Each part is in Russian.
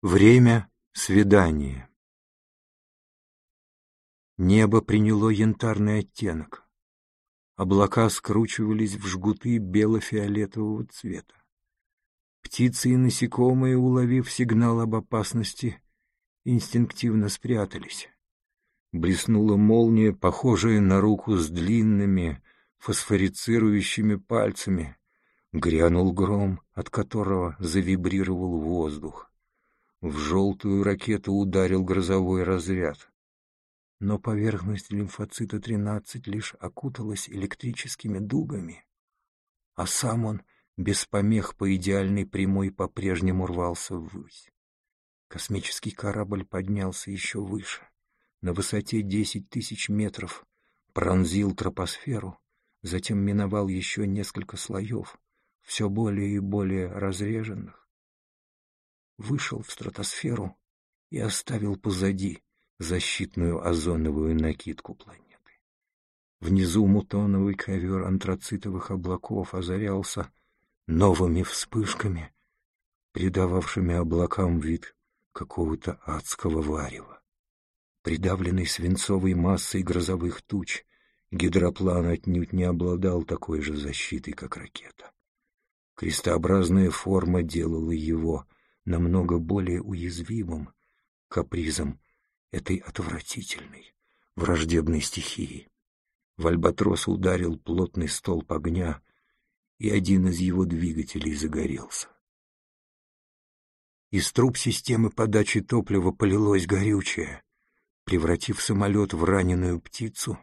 Время свидания. Небо приняло янтарный оттенок. Облака скручивались в жгуты бело-фиолетового цвета. Птицы и насекомые, уловив сигнал об опасности, инстинктивно спрятались. Блеснула молния, похожая на руку с длинными, фосфорицирующими пальцами. Грянул гром, от которого завибрировал воздух. В желтую ракету ударил грозовой разряд. Но поверхность лимфоцита-13 лишь окуталась электрическими дугами, а сам он без помех по идеальной прямой по-прежнему рвался ввысь. Космический корабль поднялся еще выше. На высоте десять тысяч метров пронзил тропосферу, затем миновал еще несколько слоев, все более и более разреженных, вышел в стратосферу и оставил позади защитную озоновую накидку планеты. Внизу мутоновый ковер антрацитовых облаков озарялся новыми вспышками, придававшими облакам вид какого-то адского варева. Придавленный свинцовой массой грозовых туч, гидроплан отнюдь не обладал такой же защитой, как ракета. Крестообразная форма делала его — намного более уязвимым капризом этой отвратительной, враждебной стихии. В альбатроса ударил плотный столб огня, и один из его двигателей загорелся. Из труб системы подачи топлива полилось горючее, превратив самолет в раненую птицу,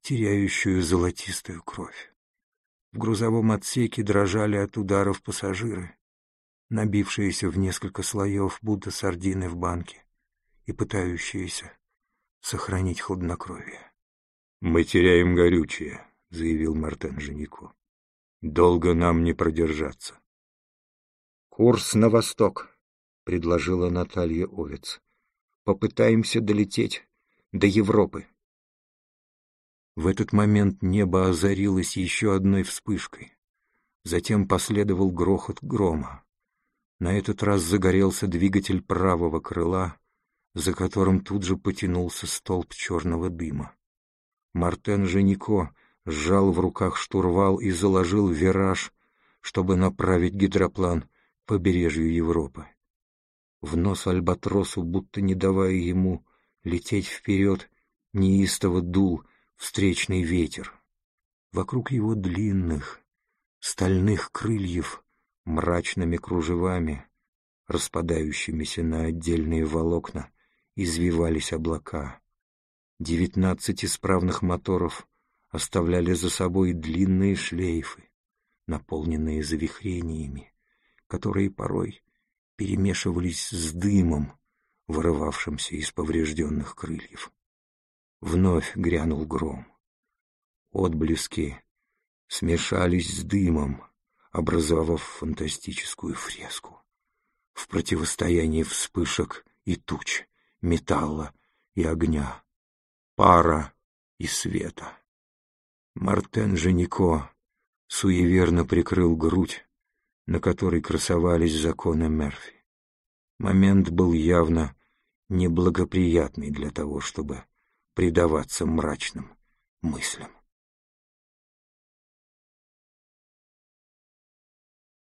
теряющую золотистую кровь. В грузовом отсеке дрожали от ударов пассажиры набившиеся в несколько слоев, будто сардины в банке, и пытающиеся сохранить хладнокровие. «Мы теряем горючее», — заявил Мартен Женику. «Долго нам не продержаться». «Курс на восток», — предложила Наталья Овец. «Попытаемся долететь до Европы». В этот момент небо озарилось еще одной вспышкой. Затем последовал грохот грома. На этот раз загорелся двигатель правого крыла, за которым тут же потянулся столб черного дыма. Мартен Женико сжал в руках штурвал и заложил вираж, чтобы направить гидроплан к побережью Европы. В нос Альбатросу, будто не давая ему лететь вперед, неистово дул встречный ветер. Вокруг его длинных, стальных крыльев мрачными кружевами, распадающимися на отдельные волокна, извивались облака. Девятнадцать исправных моторов оставляли за собой длинные шлейфы, наполненные завихрениями, которые порой перемешивались с дымом, вырывавшимся из поврежденных крыльев. Вновь грянул гром. Отблески смешались с дымом, образовав фантастическую фреску. В противостоянии вспышек и туч, металла и огня, пара и света. Мартен Женико суеверно прикрыл грудь, на которой красовались законы Мерфи. Момент был явно неблагоприятный для того, чтобы предаваться мрачным мыслям.